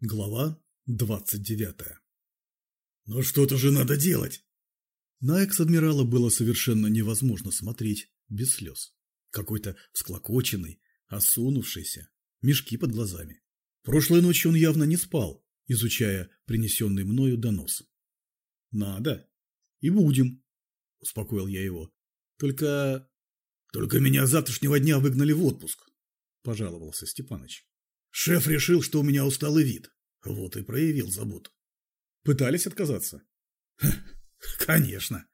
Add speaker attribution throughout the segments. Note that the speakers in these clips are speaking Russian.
Speaker 1: Глава двадцать девятая «Ну что-то же надо делать!» На экс-адмирала было совершенно невозможно смотреть без слез. Какой-то всклокоченный, осунувшийся, мешки под глазами. Прошлой ночью он явно не спал, изучая принесенный мною донос. «Надо. И будем», – успокоил я его. «Только... только меня с завтрашнего дня выгнали в отпуск», – пожаловался Степаныч. Шеф решил, что у меня усталый вид. Вот и проявил заботу. Пытались отказаться? Конечно.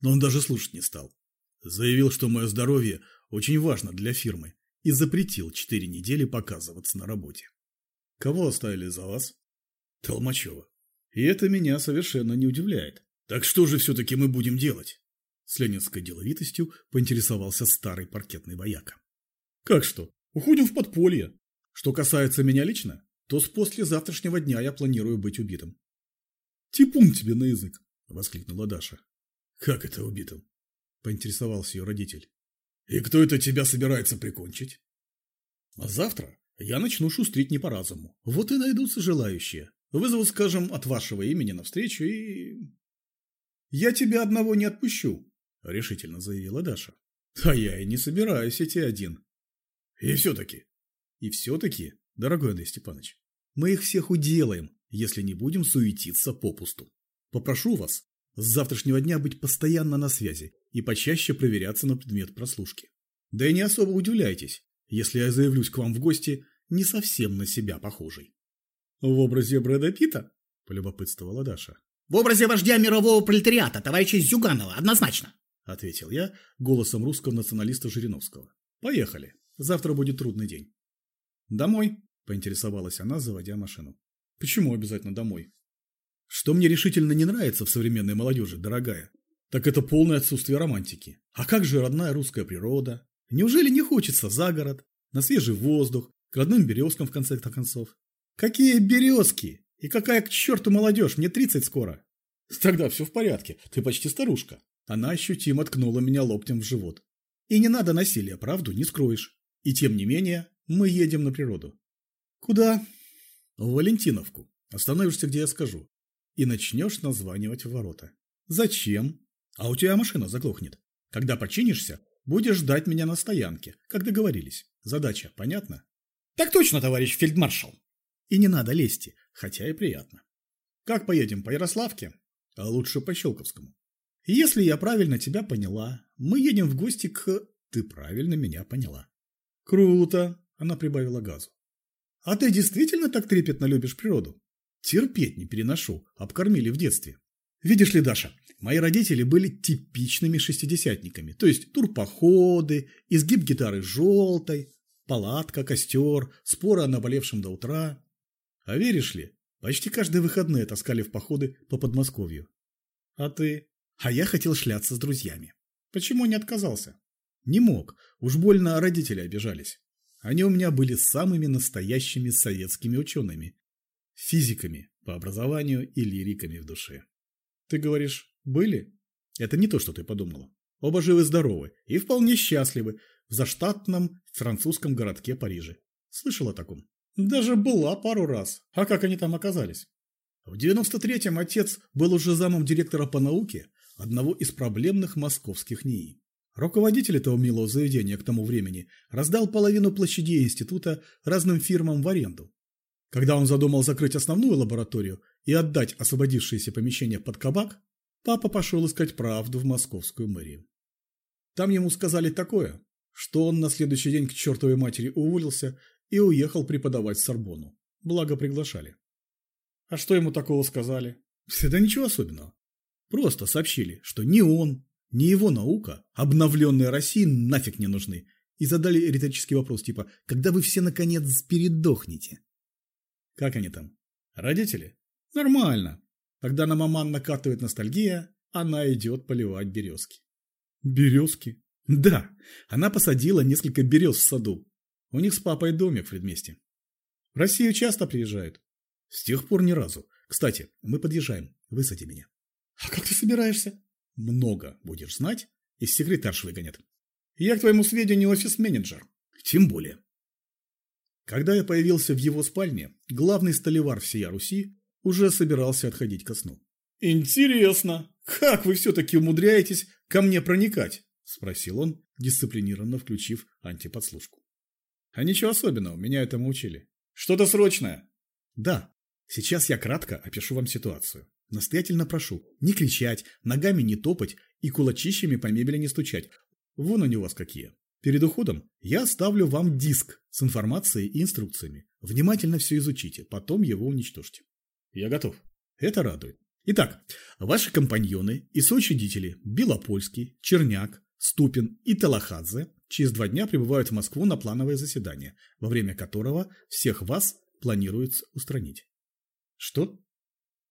Speaker 1: Но он даже слушать не стал. Заявил, что мое здоровье очень важно для фирмы и запретил четыре недели показываться на работе. Кого оставили за вас? Толмачева. И это меня совершенно не удивляет. Так что же все-таки мы будем делать? С ленинской деловитостью поинтересовался старый паркетный вояка. Как что? Уходим в подполье. Что касается меня лично, то с послезавтрашнего дня я планирую быть убитым. «Типун тебе на язык!» – воскликнула Даша. «Как это убитым?» – поинтересовался ее родитель. «И кто это тебя собирается прикончить?» «А завтра я начну шустрить не по разуму. Вот и найдутся желающие. Вызовут, скажем, от вашего имени навстречу и...» «Я тебя одного не отпущу», – решительно заявила Даша. «А я и не собираюсь идти один. И все-таки, и все-таки, дорогой Андрей Степанович, мы их всех уделаем, если не будем суетиться попусту. Попрошу вас с завтрашнего дня быть постоянно на связи и почаще проверяться на предмет прослушки. Да и не особо удивляйтесь, если я заявлюсь к вам в гости не совсем на себя похожий. В образе Брэда Питта? полюбопытствовала Даша.
Speaker 2: В образе вождя мирового пролетариата, товарища Зюганова, однозначно,
Speaker 1: ответил я голосом русского националиста Жириновского. Поехали. Завтра будет трудный день. «Домой», – поинтересовалась она, заводя машину. «Почему обязательно домой?» «Что мне решительно не нравится в современной молодежи, дорогая, так это полное отсутствие романтики. А как же родная русская природа? Неужели не хочется за город, на свежий воздух, к родным березкам в конце концов? Какие березки? И какая к черту молодежь? Мне тридцать скоро. Тогда все в порядке, ты почти старушка. Она ощутимо ткнула меня локтем в живот. И не надо насилия, правду не скроешь. И тем не менее, мы едем на природу. Куда? В Валентиновку. Остановишься, где я скажу. И начнешь названивать в ворота. Зачем? А у тебя машина заглохнет. Когда починишься, будешь ждать меня на стоянке, как договорились. Задача понятна?
Speaker 2: Так точно, товарищ фельдмаршал.
Speaker 1: И не надо лезти, хотя и приятно. Как поедем, по Ярославке? А лучше по Щелковскому. Если я правильно тебя поняла, мы едем в гости к... Ты правильно меня поняла. Круто. Она прибавила газу. «А ты действительно так трепетно любишь природу?» «Терпеть не переношу. Обкормили в детстве». «Видишь ли, Даша, мои родители были типичными шестидесятниками. То есть турпоходы, изгиб гитары желтой, палатка, костер, споры о наболевшем до утра. А веришь ли, почти каждые выходные таскали в походы по Подмосковью. А ты? А я хотел шляться с друзьями. Почему не отказался? Не мог, уж больно родители обижались. Они у меня были самыми настоящими советскими учеными, физиками по образованию и лириками в душе. Ты говоришь, были? Это не то, что ты подумала. Оба живы-здоровы и вполне счастливы в заштатном французском городке Париже. Слышал о таком? Даже была пару раз. А как они там оказались? В 93-м отец был уже замом директора по науке одного из проблемных московских НИИ. Руководитель этого милого заведения к тому времени раздал половину площадей института разным фирмам в аренду. Когда он задумал закрыть основную лабораторию и отдать освободившиеся помещения под кабак, папа пошел искать правду в московскую мэрию. Там ему сказали такое, что он на следующий день к чертовой матери уволился и уехал преподавать в Сорбону. Благо приглашали. А что ему такого сказали? Да ничего особенного. Просто сообщили, что ни он, ни его наука, обновленная России, нафиг не нужны. И задали риторический вопрос типа «Когда вы все наконец передохнете?» Как они там? Родители? Нормально. Когда на маман накатывает ностальгия, она идет поливать березки. Березки? Да, она посадила несколько берез в саду. У них с папой домик в предместе. В Россию часто приезжают. С тех пор ни разу. Кстати, мы подъезжаем. Высади меня. А как ты собираешься? Много будешь знать, из секретарш выгонят. Я, к твоему сведению, офис-менеджер. Тем более. Когда я появился в его спальне, главный столевар всея Руси уже собирался отходить ко сну. «Интересно, как вы все-таки умудряетесь ко мне проникать?» – спросил он, дисциплинированно включив антиподслушку. «А ничего особенного, меня этому учили. Что-то срочное?» «Да, сейчас я кратко опишу вам ситуацию. Настоятельно прошу, не кричать, ногами не топать и кулачищами по мебели не стучать. Вон они у вас какие. Перед уходом я оставлю вам диск с информацией и инструкциями. Внимательно все изучите, потом его уничтожьте. Я готов. Это радует. Итак, ваши компаньоны и соучредители Белопольский, Черняк, Ступин и Талахадзе через два дня прибывают в Москву на плановое заседание, во время которого всех вас планируется устранить. Что?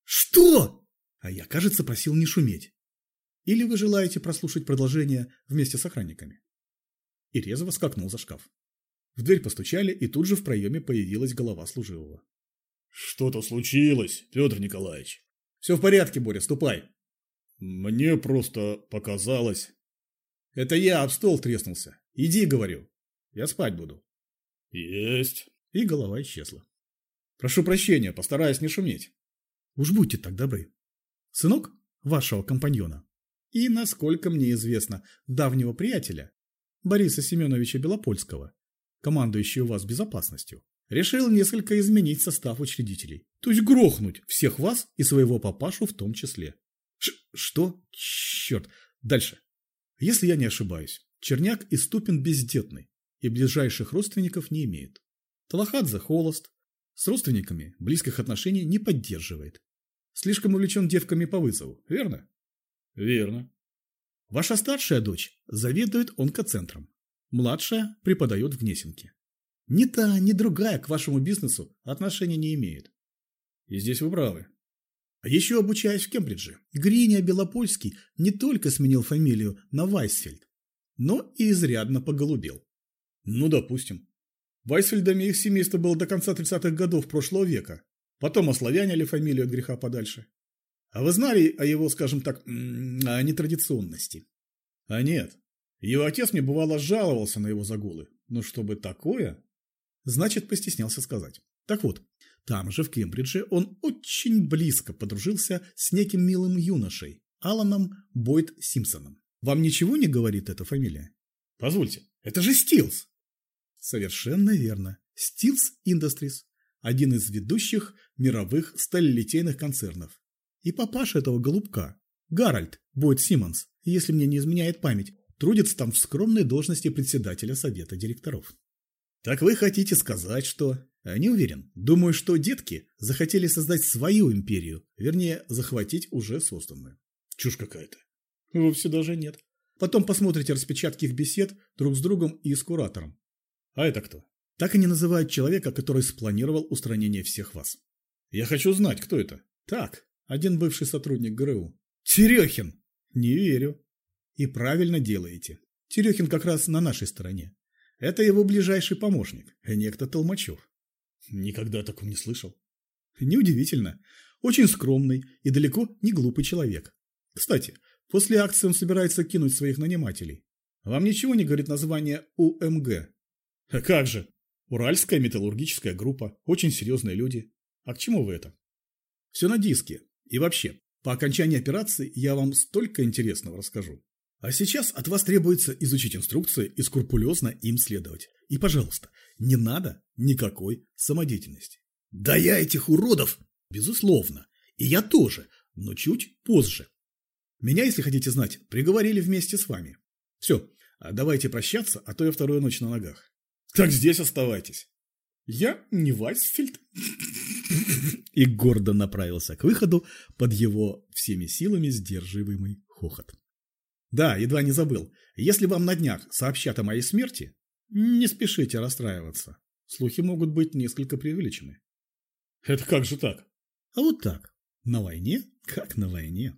Speaker 1: Что? А я, кажется, просил не шуметь. Или вы желаете прослушать продолжение вместе с охранниками? И резво скакнул за шкаф. В дверь постучали, и тут же в проеме появилась голова служивого. «Что-то случилось, Петр Николаевич». «Все в порядке, Боря, ступай». «Мне просто показалось». «Это я об стол треснулся. Иди, говорю. Я спать буду». «Есть». И голова исчезла. «Прошу прощения, постараюсь не шуметь». «Уж будьте так добры. Сынок вашего компаньона и, насколько мне известно, давнего приятеля, Бориса Семеновича Белопольского, командующий у вас безопасностью, решил несколько изменить состав учредителей. То есть грохнуть всех вас и своего папашу в том числе. Ш что? Черт. Дальше. Если я не ошибаюсь, Черняк и Ступин бездетный и ближайших родственников не имеет. Талахадзе холост, с родственниками близких отношений не поддерживает. Слишком увлечен девками по вызову, верно? Верно. Ваша старшая дочь заведует онкоцентром. Младшая преподает в Гнесинке. Ни та, ни другая к вашему бизнесу отношения не имеет. И здесь вы правы. А еще обучаясь в Кембридже, Гриня Белопольский не только сменил фамилию на Вайсфельд, но и изрядно поголубел. Ну, допустим. Вайсфельдами их семейство было до конца 30-х годов прошлого века. Потом ославянили фамилию от греха подальше. А вы знали о его, скажем так, о нетрадиционности? А нет. Его отец мне бывало жаловался на его загулы. Но чтобы такое... Значит, постеснялся сказать. Так вот, там же, в Кембридже, он очень близко подружился с неким милым юношей, Аланом Бойд Симпсоном. Вам ничего не говорит эта фамилия? Позвольте, это же Стилс! Совершенно верно. Стилс Industries – один из ведущих мировых сталелитейных концернов. И папаша этого голубка, Гарольд Бойд Симмонс, если мне не изменяет память, трудится там в скромной должности председателя совета директоров. Так вы хотите сказать, что... А не уверен. Думаю, что детки захотели создать свою империю, вернее, захватить уже созданную. Чушь какая-то. Вовсе даже нет. Потом посмотрите распечатки их бесед друг с другом и с куратором. А это кто? Так и не называют человека, который спланировал устранение всех вас. Я хочу знать, кто это. Так, один бывший сотрудник ГРУ. Терехин! Не верю. И правильно делаете. Терехин как раз на нашей стороне. Это его ближайший помощник, некто Толмачев. Никогда такого не слышал. Неудивительно. Очень скромный и далеко не глупый человек. Кстати, после акции он собирается кинуть своих нанимателей. Вам ничего не говорит название УМГ? А как же? Уральская металлургическая группа. Очень серьезные люди. А к чему вы это? Все на диске. И вообще, по окончании операции я вам столько интересного расскажу. А сейчас от вас требуется изучить инструкции и скрупулезно им следовать. И, пожалуйста, не надо никакой самодеятельности. Да я этих уродов! Безусловно. И я тоже, но чуть позже. Меня, если хотите знать, приговорили вместе с вами. Все, а давайте прощаться, а то я вторую ночь на ногах. Так здесь оставайтесь. Я не Вайсфельд. И гордо направился к выходу под его всеми силами сдерживаемый хохот. Да, едва не забыл. Если вам на днях сообщат о моей смерти, не спешите расстраиваться. Слухи могут быть несколько преувеличены. Это как же так? А вот так. На войне, как на войне.